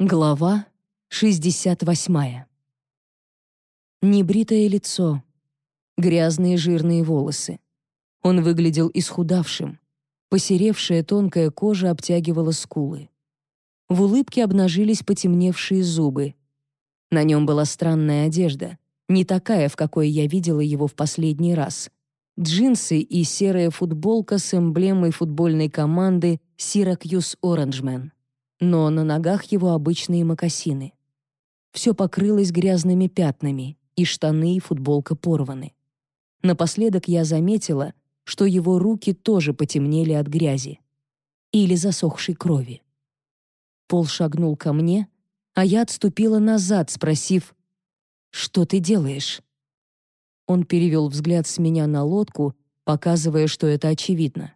Глава 68. Небритое лицо, грязные жирные волосы. Он выглядел исхудавшим. Посеревшая тонкая кожа обтягивала скулы. В улыбке обнажились потемневшие зубы. На нем была странная одежда, не такая, в какой я видела его в последний раз. Джинсы и серая футболка с эмблемой футбольной команды Syracuse Orangemen но на ногах его обычные мокасины. Все покрылось грязными пятнами, и штаны и футболка порваны. Напоследок я заметила, что его руки тоже потемнели от грязи или засохшей крови. Пол шагнул ко мне, а я отступила назад, спросив, «Что ты делаешь?» Он перевел взгляд с меня на лодку, показывая, что это очевидно.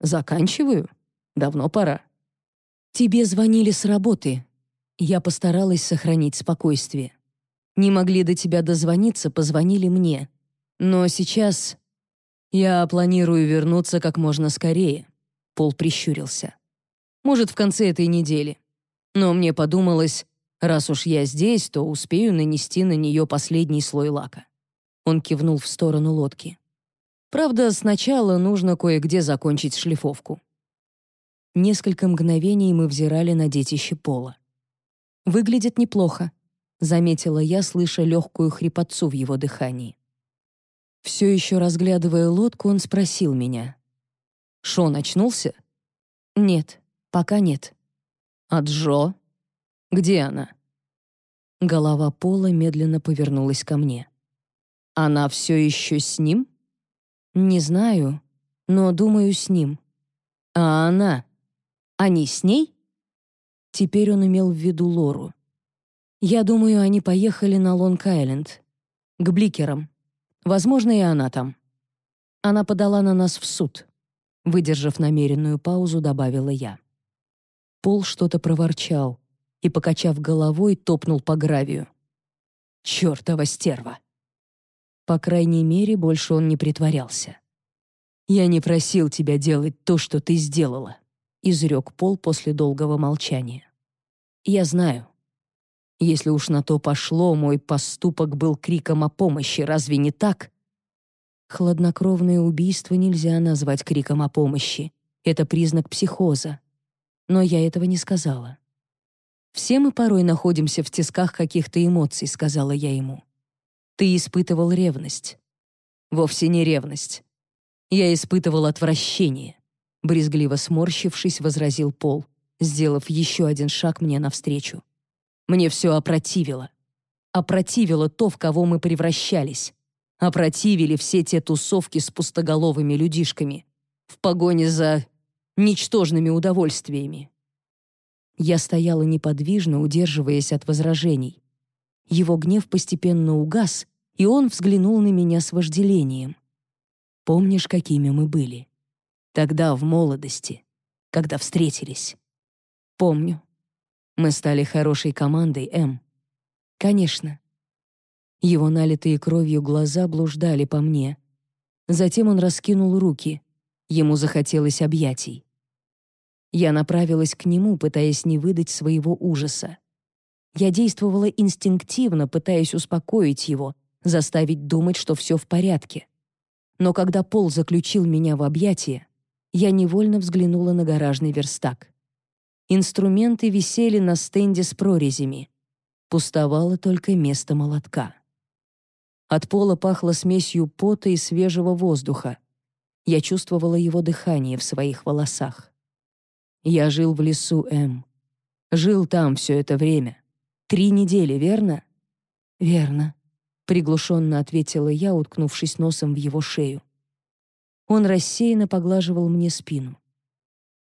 «Заканчиваю? Давно пора». «Тебе звонили с работы». Я постаралась сохранить спокойствие. «Не могли до тебя дозвониться, позвонили мне. Но сейчас я планирую вернуться как можно скорее». Пол прищурился. «Может, в конце этой недели. Но мне подумалось, раз уж я здесь, то успею нанести на нее последний слой лака». Он кивнул в сторону лодки. «Правда, сначала нужно кое-где закончить шлифовку». Несколько мгновений мы взирали на детище пола. «Выглядит неплохо», — заметила я, слыша легкую хрипотцу в его дыхании. Все еще разглядывая лодку, он спросил меня. «Шон очнулся?» «Нет, пока нет». «А Джо? Где она?» Голова Пола медленно повернулась ко мне. «Она все еще с ним?» «Не знаю, но думаю, с ним». «А она?» Они с ней? Теперь он имел в виду Лору. Я думаю, они поехали на Лонг-Айленд. К Бликерам. Возможно, и она там. Она подала на нас в суд. Выдержав намеренную паузу, добавила я. Пол что-то проворчал и, покачав головой, топнул по гравию. «Чёртова стерва!» По крайней мере, больше он не притворялся. «Я не просил тебя делать то, что ты сделала», изрек Пол после долгого молчания. «Я знаю. Если уж на то пошло, мой поступок был криком о помощи, разве не так?» Хладнокровное убийство нельзя назвать криком о помощи. Это признак психоза. Но я этого не сказала. «Все мы порой находимся в тисках каких-то эмоций», — сказала я ему. «Ты испытывал ревность». «Вовсе не ревность. Я испытывал отвращение брезгливо сморщившись, возразил Пол, сделав еще один шаг мне навстречу. Мне все опротивило. Опротивило то, в кого мы превращались. Опротивили все те тусовки с пустоголовыми людишками в погоне за ничтожными удовольствиями. Я стояла неподвижно, удерживаясь от возражений. Его гнев постепенно угас, и он взглянул на меня с вожделением. «Помнишь, какими мы были?» Тогда, в молодости, когда встретились. Помню. Мы стали хорошей командой, М. Конечно. Его налитые кровью глаза блуждали по мне. Затем он раскинул руки. Ему захотелось объятий. Я направилась к нему, пытаясь не выдать своего ужаса. Я действовала инстинктивно, пытаясь успокоить его, заставить думать, что все в порядке. Но когда Пол заключил меня в объятия, я невольно взглянула на гаражный верстак. Инструменты висели на стенде с прорезями. Пустовало только место молотка. От пола пахло смесью пота и свежего воздуха. Я чувствовала его дыхание в своих волосах. Я жил в лесу М. Жил там все это время. Три недели, верно? Верно, приглушенно ответила я, уткнувшись носом в его шею. Он рассеянно поглаживал мне спину.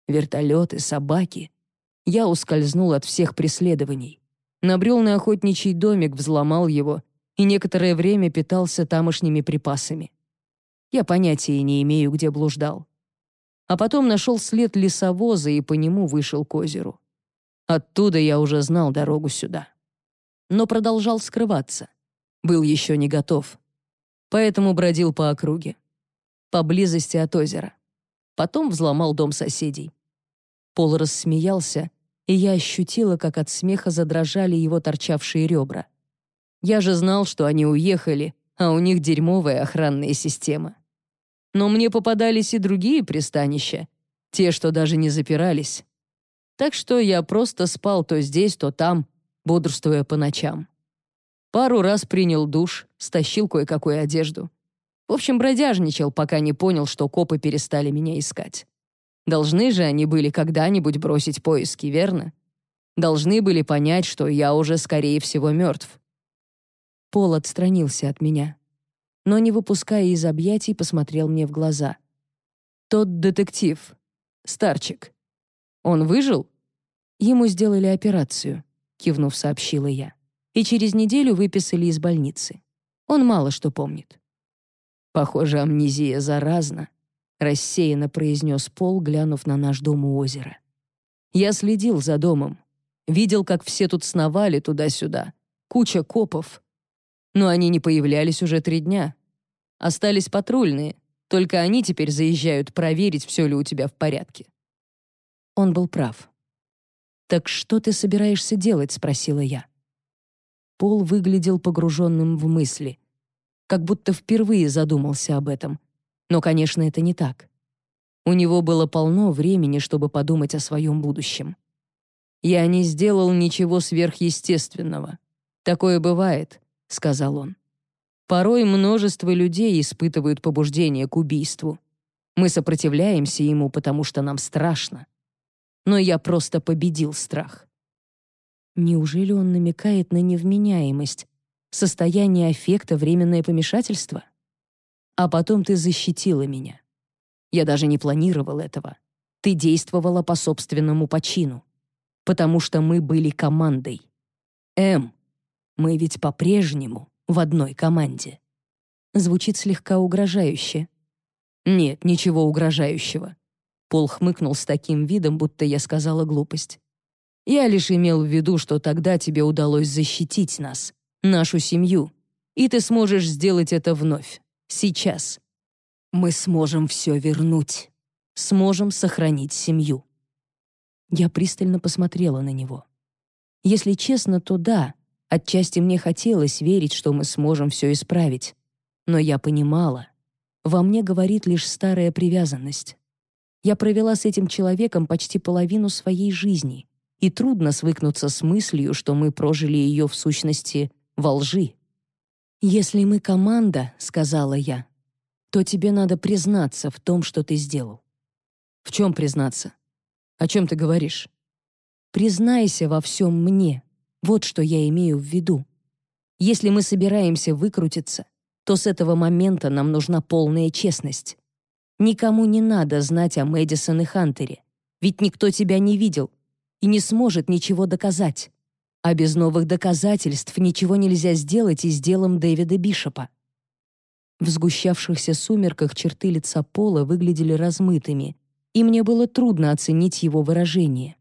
Вертолеты, собаки. Я ускользнул от всех преследований. Набрел на охотничий домик, взломал его и некоторое время питался тамошними припасами. Я понятия не имею, где блуждал. А потом нашел след лесовоза и по нему вышел к озеру. Оттуда я уже знал дорогу сюда. Но продолжал скрываться. Был еще не готов. Поэтому бродил по округе поблизости от озера. Потом взломал дом соседей. Пол рассмеялся, и я ощутила, как от смеха задрожали его торчавшие ребра. Я же знал, что они уехали, а у них дерьмовая охранная система. Но мне попадались и другие пристанища, те, что даже не запирались. Так что я просто спал то здесь, то там, бодрствуя по ночам. Пару раз принял душ, стащил кое-какую одежду. В общем, бродяжничал, пока не понял, что копы перестали меня искать. Должны же они были когда-нибудь бросить поиски, верно? Должны были понять, что я уже, скорее всего, мертв. Пол отстранился от меня, но, не выпуская из объятий, посмотрел мне в глаза. «Тот детектив. Старчик. Он выжил?» «Ему сделали операцию», — кивнув, сообщила я. «И через неделю выписали из больницы. Он мало что помнит». «Похоже, амнезия заразна», — рассеянно произнес Пол, глянув на наш дом у озера. «Я следил за домом. Видел, как все тут сновали туда-сюда. Куча копов. Но они не появлялись уже три дня. Остались патрульные. Только они теперь заезжают проверить, все ли у тебя в порядке». Он был прав. «Так что ты собираешься делать?» — спросила я. Пол выглядел погруженным в мысли как будто впервые задумался об этом. Но, конечно, это не так. У него было полно времени, чтобы подумать о своем будущем. «Я не сделал ничего сверхъестественного. Такое бывает», — сказал он. «Порой множество людей испытывают побуждение к убийству. Мы сопротивляемся ему, потому что нам страшно. Но я просто победил страх». Неужели он намекает на невменяемость, Состояние аффекта — временное помешательство? А потом ты защитила меня. Я даже не планировал этого. Ты действовала по собственному почину. Потому что мы были командой. М, мы ведь по-прежнему в одной команде. Звучит слегка угрожающе. Нет, ничего угрожающего. Пол хмыкнул с таким видом, будто я сказала глупость. Я лишь имел в виду, что тогда тебе удалось защитить нас, нашу семью, и ты сможешь сделать это вновь, сейчас. Мы сможем все вернуть, сможем сохранить семью. Я пристально посмотрела на него. Если честно, то да, отчасти мне хотелось верить, что мы сможем все исправить. Но я понимала, во мне говорит лишь старая привязанность. Я провела с этим человеком почти половину своей жизни, и трудно свыкнуться с мыслью, что мы прожили ее в сущности во лжи. «Если мы команда», — сказала я, «то тебе надо признаться в том, что ты сделал». «В чем признаться? О чем ты говоришь?» «Признайся во всем мне. Вот что я имею в виду. Если мы собираемся выкрутиться, то с этого момента нам нужна полная честность. Никому не надо знать о Мэдисон и Хантере, ведь никто тебя не видел и не сможет ничего доказать. А без новых доказательств ничего нельзя сделать и с делом Дэвида Бишопа. В сгущавшихся сумерках черты лица Пола выглядели размытыми, и мне было трудно оценить его выражение.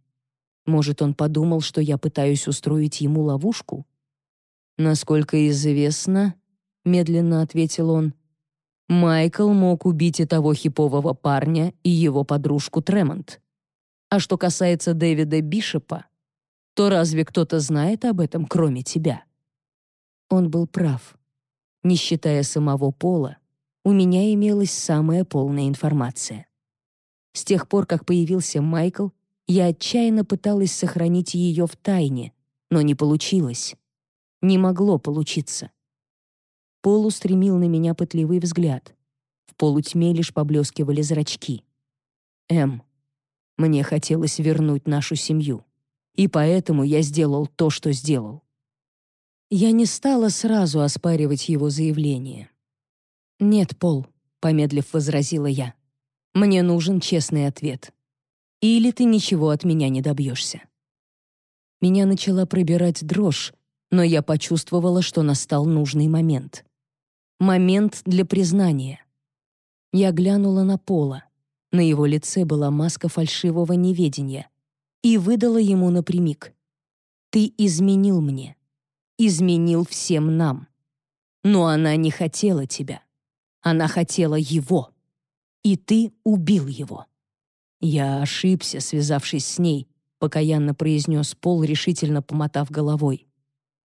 Может, он подумал, что я пытаюсь устроить ему ловушку? «Насколько известно», — медленно ответил он, «Майкл мог убить и того хипового парня, и его подружку Тремонт. А что касается Дэвида Бишопа, то разве кто-то знает об этом, кроме тебя?» Он был прав. Не считая самого Пола, у меня имелась самая полная информация. С тех пор, как появился Майкл, я отчаянно пыталась сохранить ее в тайне, но не получилось. Не могло получиться. Пол устремил на меня пытливый взгляд. В полутьме лишь поблескивали зрачки. «Эм, мне хотелось вернуть нашу семью и поэтому я сделал то, что сделал. Я не стала сразу оспаривать его заявление. «Нет, Пол», — помедлив возразила я, — «мне нужен честный ответ. Или ты ничего от меня не добьешься». Меня начала пробирать дрожь, но я почувствовала, что настал нужный момент. Момент для признания. Я глянула на Пола. На его лице была маска фальшивого неведения и выдала ему напрямик. «Ты изменил мне. Изменил всем нам. Но она не хотела тебя. Она хотела его. И ты убил его. Я ошибся, связавшись с ней, покаянно произнес Пол, решительно помотав головой.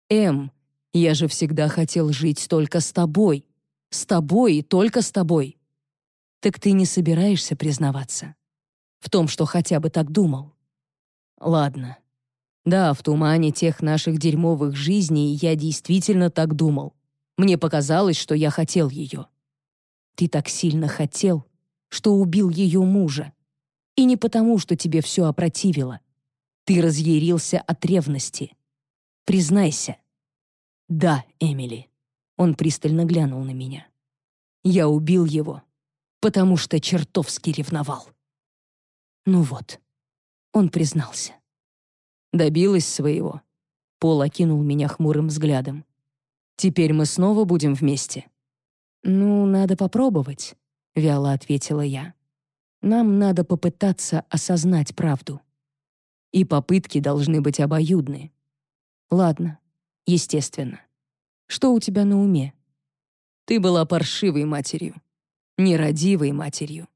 «Эм, я же всегда хотел жить только с тобой. С тобой и только с тобой». «Так ты не собираешься признаваться?» «В том, что хотя бы так думал?» «Ладно. Да, в тумане тех наших дерьмовых жизней я действительно так думал. Мне показалось, что я хотел ее». «Ты так сильно хотел, что убил ее мужа. И не потому, что тебе все опротивило. Ты разъярился от ревности. Признайся. Да, Эмили. Он пристально глянул на меня. Я убил его, потому что чертовски ревновал. Ну вот, он признался. Добилась своего. Пол окинул меня хмурым взглядом. Теперь мы снова будем вместе. Ну, надо попробовать, вяло ответила я. Нам надо попытаться осознать правду и попытки должны быть обоюдны. Ладно, естественно. Что у тебя на уме? Ты была паршивой матерью, нерадивой матерью.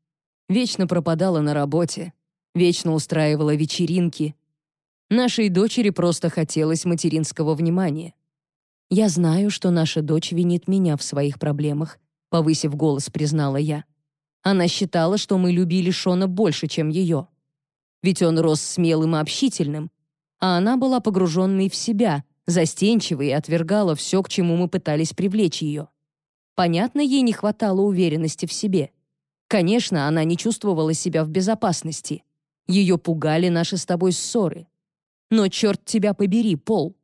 Вечно пропадала на работе, вечно устраивала вечеринки. Нашей дочери просто хотелось материнского внимания. Я знаю, что наша дочь винит меня в своих проблемах, повысив голос, признала я. Она считала, что мы любили Шона больше, чем ее ведь он рос смелым и общительным, а она была погруженной в себя, застенчивой и отвергала все, к чему мы пытались привлечь ее. Понятно, ей не хватало уверенности в себе. Конечно, она не чувствовала себя в безопасности. Ее пугали наши с тобой ссоры. Но черт тебя побери, Пол.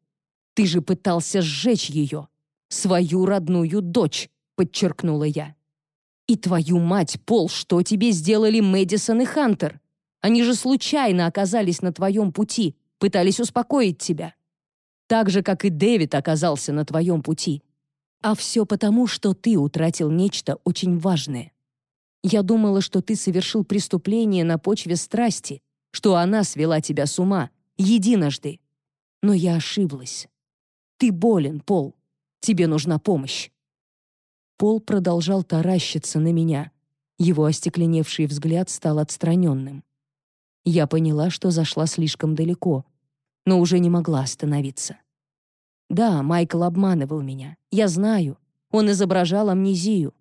Ты же пытался сжечь ее. Свою родную дочь, подчеркнула я. И твою мать, Пол, что тебе сделали Мэдисон и Хантер? Они же случайно оказались на твоем пути, пытались успокоить тебя. Так же, как и Дэвид оказался на твоем пути. А все потому, что ты утратил нечто очень важное. Я думала, что ты совершил преступление на почве страсти, что она свела тебя с ума, единожды. Но я ошиблась. Ты болен, Пол. Тебе нужна помощь. Пол продолжал таращиться на меня. Его остекленевший взгляд стал отстраненным. Я поняла, что зашла слишком далеко, но уже не могла остановиться. Да, Майкл обманывал меня. Я знаю. Он изображал амнезию.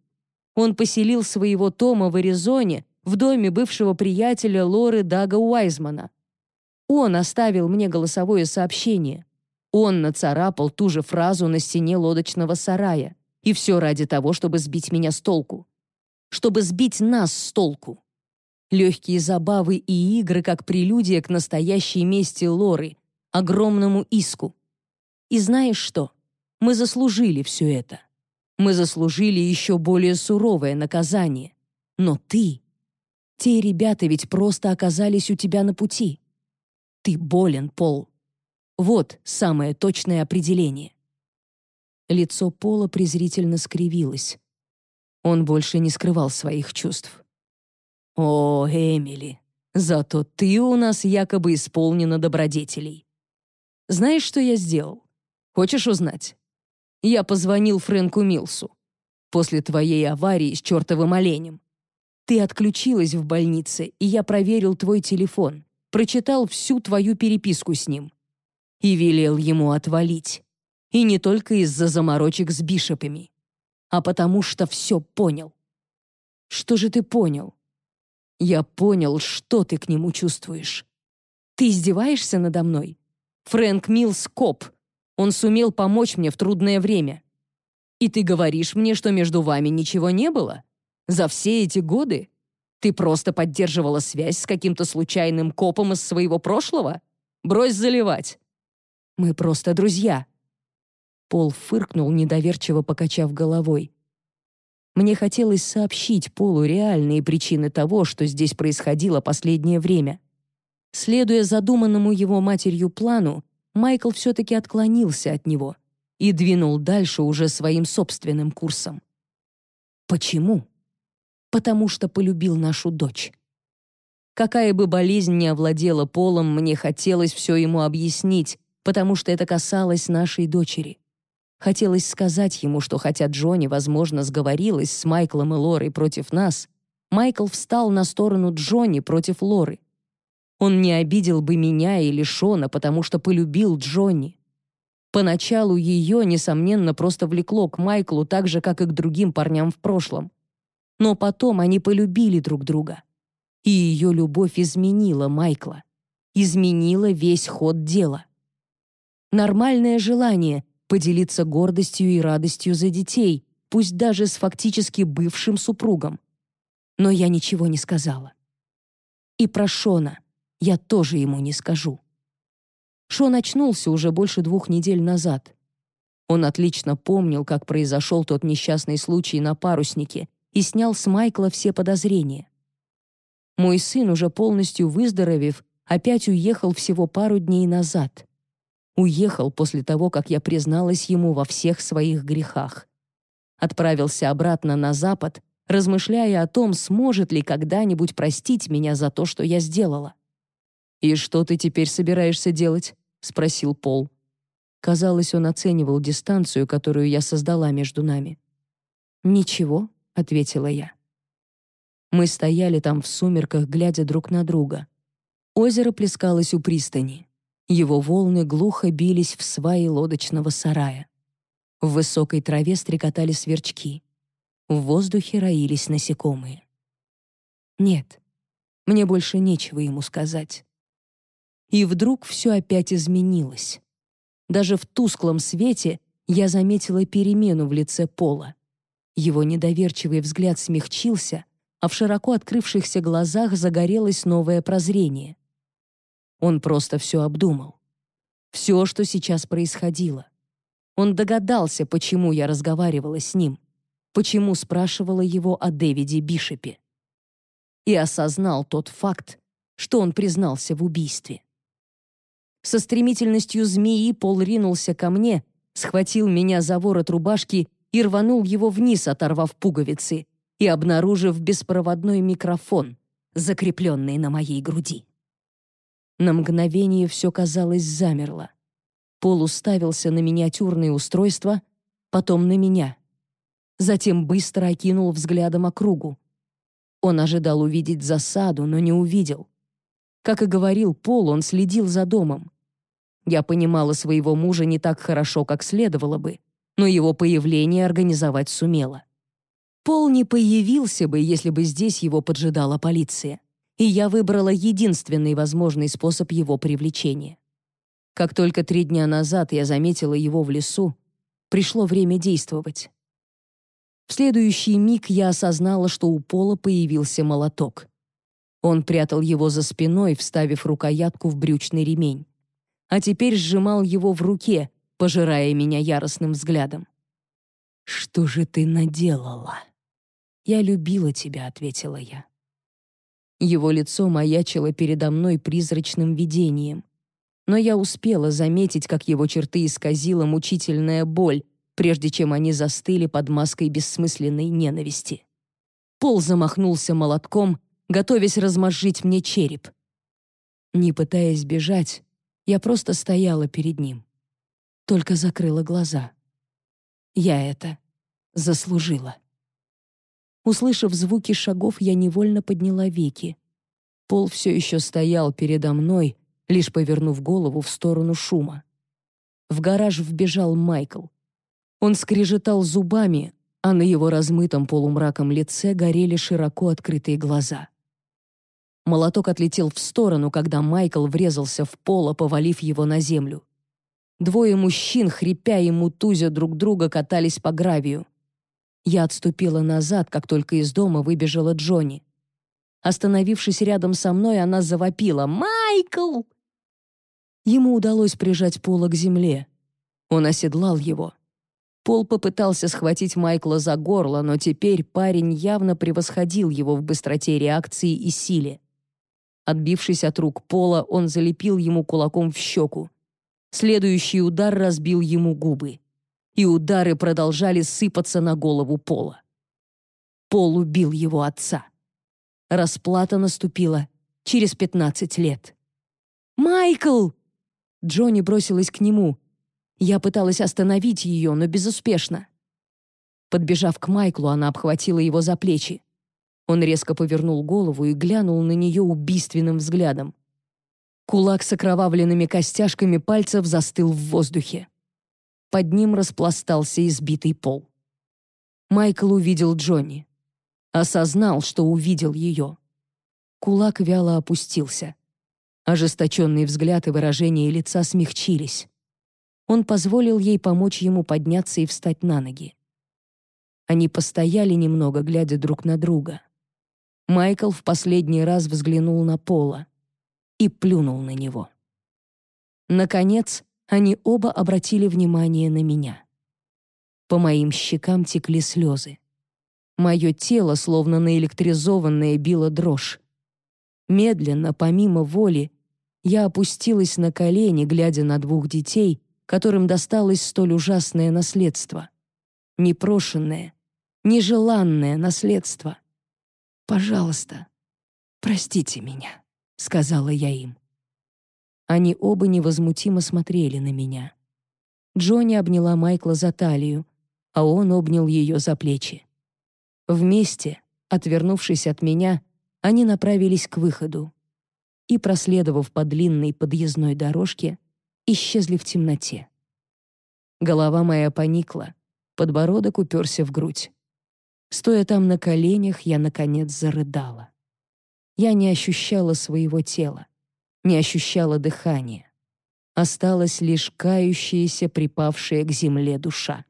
Он поселил своего Тома в Аризоне, в доме бывшего приятеля Лоры Дага Уайзмана. Он оставил мне голосовое сообщение. Он нацарапал ту же фразу на стене лодочного сарая. И все ради того, чтобы сбить меня с толку. Чтобы сбить нас с толку легкие забавы и игры как прелюдия к настоящей мести Лоры, огромному иску. И знаешь что? Мы заслужили все это. Мы заслужили еще более суровое наказание. Но ты... Те ребята ведь просто оказались у тебя на пути. Ты болен, Пол. Вот самое точное определение. Лицо Пола презрительно скривилось. Он больше не скрывал своих чувств. «О, Эмили, зато ты у нас якобы исполнена добродетелей. Знаешь, что я сделал? Хочешь узнать? Я позвонил Фрэнку Милсу. После твоей аварии с чертовым оленем. Ты отключилась в больнице, и я проверил твой телефон, прочитал всю твою переписку с ним. И велел ему отвалить. И не только из-за заморочек с бишопами, а потому что все понял. Что же ты понял? Я понял, что ты к нему чувствуешь. Ты издеваешься надо мной? Фрэнк Милс коп. Он сумел помочь мне в трудное время. И ты говоришь мне, что между вами ничего не было? За все эти годы? Ты просто поддерживала связь с каким-то случайным копом из своего прошлого? Брось заливать. Мы просто друзья. Пол фыркнул, недоверчиво покачав головой. Мне хотелось сообщить Полу реальные причины того, что здесь происходило последнее время. Следуя задуманному его матерью плану, Майкл все-таки отклонился от него и двинул дальше уже своим собственным курсом. Почему? Потому что полюбил нашу дочь. Какая бы болезнь ни овладела Полом, мне хотелось все ему объяснить, потому что это касалось нашей дочери. Хотелось сказать ему, что хотя Джонни, возможно, сговорилась с Майклом и Лорой против нас, Майкл встал на сторону Джонни против Лоры. Он не обидел бы меня или Шона, потому что полюбил Джонни. Поначалу ее, несомненно, просто влекло к Майклу так же, как и к другим парням в прошлом. Но потом они полюбили друг друга. И ее любовь изменила Майкла. Изменила весь ход дела. Нормальное желание поделиться гордостью и радостью за детей, пусть даже с фактически бывшим супругом. Но я ничего не сказала. И про Шона я тоже ему не скажу. Шон очнулся уже больше двух недель назад. Он отлично помнил, как произошел тот несчастный случай на паруснике и снял с Майкла все подозрения. Мой сын, уже полностью выздоровев, опять уехал всего пару дней назад. Уехал после того, как я призналась ему во всех своих грехах. Отправился обратно на запад, размышляя о том, сможет ли когда-нибудь простить меня за то, что я сделала. «И что ты теперь собираешься делать?» — спросил Пол. Казалось, он оценивал дистанцию, которую я создала между нами. «Ничего», — ответила я. Мы стояли там в сумерках, глядя друг на друга. Озеро плескалось у пристани. Его волны глухо бились в сваи лодочного сарая. В высокой траве стрекотали сверчки. В воздухе роились насекомые. Нет, мне больше нечего ему сказать. И вдруг все опять изменилось. Даже в тусклом свете я заметила перемену в лице Пола. Его недоверчивый взгляд смягчился, а в широко открывшихся глазах загорелось новое прозрение. Он просто все обдумал. Все, что сейчас происходило. Он догадался, почему я разговаривала с ним, почему спрашивала его о Дэвиде Бишопе. И осознал тот факт, что он признался в убийстве. Со стремительностью змеи Пол ринулся ко мне, схватил меня за ворот рубашки и рванул его вниз, оторвав пуговицы, и обнаружив беспроводной микрофон, закрепленный на моей груди. На мгновение все, казалось, замерло. Пол уставился на миниатюрное устройство, потом на меня. Затем быстро окинул взглядом округу. Он ожидал увидеть засаду, но не увидел. Как и говорил Пол, он следил за домом. Я понимала своего мужа не так хорошо, как следовало бы, но его появление организовать сумела. Пол не появился бы, если бы здесь его поджидала полиция, и я выбрала единственный возможный способ его привлечения. Как только три дня назад я заметила его в лесу, пришло время действовать. В следующий миг я осознала, что у Пола появился молоток. Он прятал его за спиной, вставив рукоятку в брючный ремень а теперь сжимал его в руке, пожирая меня яростным взглядом. «Что же ты наделала?» «Я любила тебя», — ответила я. Его лицо маячило передо мной призрачным видением. Но я успела заметить, как его черты исказила мучительная боль, прежде чем они застыли под маской бессмысленной ненависти. Пол замахнулся молотком, готовясь размозжить мне череп. Не пытаясь бежать, я просто стояла перед ним. Только закрыла глаза. Я это заслужила. Услышав звуки шагов, я невольно подняла веки. Пол все еще стоял передо мной, лишь повернув голову в сторону шума. В гараж вбежал Майкл. Он скрежетал зубами, а на его размытом полумраком лице горели широко открытые глаза. Молоток отлетел в сторону, когда Майкл врезался в пол, повалив его на землю. Двое мужчин, хрипя и мутузя друг друга, катались по гравию. Я отступила назад, как только из дома выбежала Джонни. Остановившись рядом со мной, она завопила «Майкл!». Ему удалось прижать Пола к земле. Он оседлал его. Пол попытался схватить Майкла за горло, но теперь парень явно превосходил его в быстроте реакции и силе. Отбившись от рук Пола, он залепил ему кулаком в щеку. Следующий удар разбил ему губы. И удары продолжали сыпаться на голову Пола. Пол убил его отца. Расплата наступила через 15 лет. «Майкл!» Джонни бросилась к нему. Я пыталась остановить ее, но безуспешно. Подбежав к Майклу, она обхватила его за плечи. Он резко повернул голову и глянул на нее убийственным взглядом. Кулак с окровавленными костяшками пальцев застыл в воздухе. Под ним распластался избитый пол. Майкл увидел Джонни. Осознал, что увидел ее. Кулак вяло опустился. Ожесточенный взгляд и выражение лица смягчились. Он позволил ей помочь ему подняться и встать на ноги. Они постояли немного, глядя друг на друга. Майкл в последний раз взглянул на Пола и плюнул на него. Наконец, они оба обратили внимание на меня. По моим щекам текли слезы. Мое тело, словно наэлектризованное, било дрожь. Медленно, помимо воли, я опустилась на колени, глядя на двух детей, которым досталось столь ужасное наследство. Непрошенное, нежеланное наследство. «Пожалуйста, простите меня», — сказала я им. Они оба невозмутимо смотрели на меня. Джонни обняла Майкла за талию, а он обнял ее за плечи. Вместе, отвернувшись от меня, они направились к выходу и, проследовав по длинной подъездной дорожке, исчезли в темноте. Голова моя поникла, подбородок уперся в грудь. Стоя там на коленях, я, наконец, зарыдала. Я не ощущала своего тела, не ощущала дыхания. Осталась лишь кающаяся, припавшая к земле душа.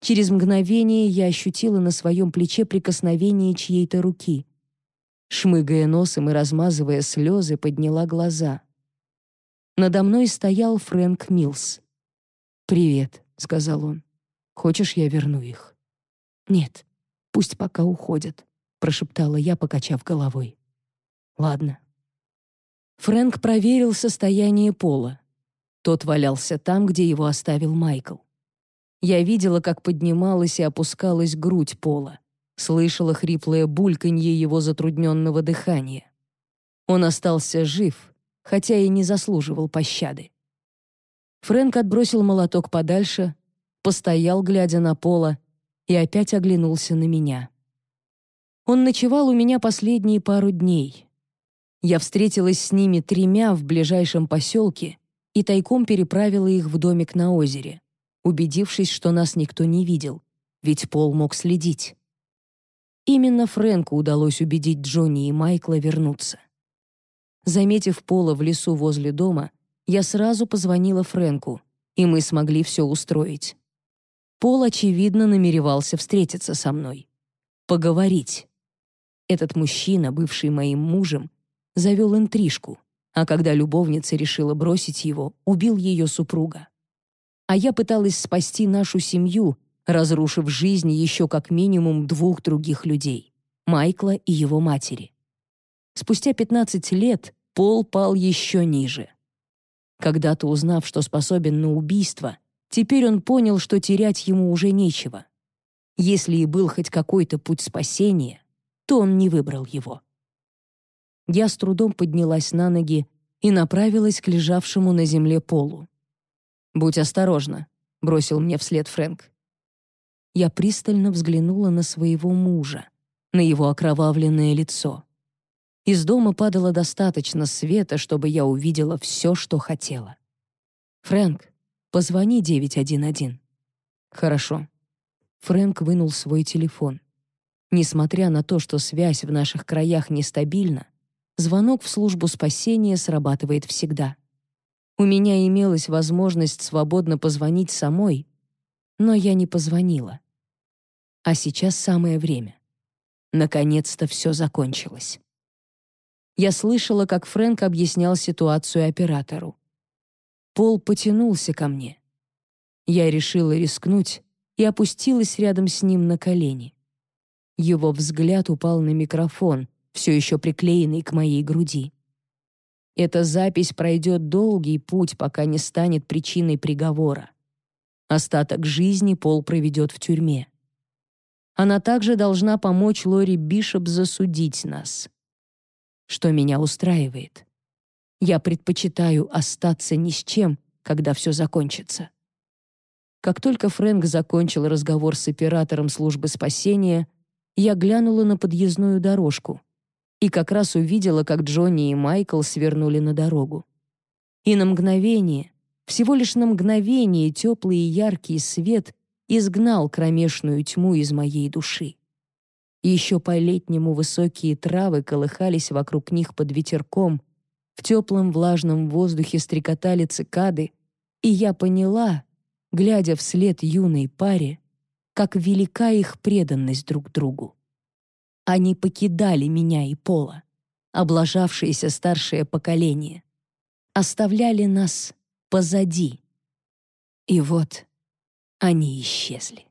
Через мгновение я ощутила на своем плече прикосновение чьей-то руки. Шмыгая носом и размазывая слезы, подняла глаза. Надо мной стоял Фрэнк Милс. «Привет», — сказал он. «Хочешь, я верну их?» «Нет, Пусть пока уходят», — прошептала я, покачав головой. «Ладно». Фрэнк проверил состояние пола. Тот валялся там, где его оставил Майкл. Я видела, как поднималась и опускалась грудь пола, слышала хриплое бульканье его затрудненного дыхания. Он остался жив, хотя и не заслуживал пощады. Фрэнк отбросил молоток подальше, постоял, глядя на пола, и опять оглянулся на меня. Он ночевал у меня последние пару дней. Я встретилась с ними тремя в ближайшем поселке и тайком переправила их в домик на озере, убедившись, что нас никто не видел, ведь Пол мог следить. Именно Фрэнку удалось убедить Джонни и Майкла вернуться. Заметив Пола в лесу возле дома, я сразу позвонила Фрэнку, и мы смогли все устроить. Пол, очевидно, намеревался встретиться со мной. Поговорить. Этот мужчина, бывший моим мужем, завел интрижку, а когда любовница решила бросить его, убил ее супруга. А я пыталась спасти нашу семью, разрушив жизнь еще как минимум двух других людей — Майкла и его матери. Спустя 15 лет Пол пал еще ниже. Когда-то узнав, что способен на убийство, Теперь он понял, что терять ему уже нечего. Если и был хоть какой-то путь спасения, то он не выбрал его. Я с трудом поднялась на ноги и направилась к лежавшему на земле полу. «Будь осторожна», — бросил мне вслед Фрэнк. Я пристально взглянула на своего мужа, на его окровавленное лицо. Из дома падало достаточно света, чтобы я увидела все, что хотела. «Фрэнк, Позвони 911». «Хорошо». Фрэнк вынул свой телефон. Несмотря на то, что связь в наших краях нестабильна, звонок в службу спасения срабатывает всегда. У меня имелась возможность свободно позвонить самой, но я не позвонила. А сейчас самое время. Наконец-то все закончилось. Я слышала, как Фрэнк объяснял ситуацию оператору. Пол потянулся ко мне. Я решила рискнуть и опустилась рядом с ним на колени. Его взгляд упал на микрофон, все еще приклеенный к моей груди. Эта запись пройдет долгий путь, пока не станет причиной приговора. Остаток жизни Пол проведет в тюрьме. Она также должна помочь Лори Бишоп засудить нас. Что меня устраивает. Я предпочитаю остаться ни с чем, когда все закончится. Как только Фрэнк закончил разговор с оператором службы спасения, я глянула на подъездную дорожку и как раз увидела, как Джонни и Майкл свернули на дорогу. И на мгновение, всего лишь на мгновение теплый и яркий свет изгнал кромешную тьму из моей души. Еще по-летнему высокие травы колыхались вокруг них под ветерком, в теплом влажном воздухе стрекотали цикады, и я поняла, глядя вслед юной паре, как велика их преданность друг другу. Они покидали меня и Пола, облажавшееся старшее поколение, оставляли нас позади. И вот они исчезли.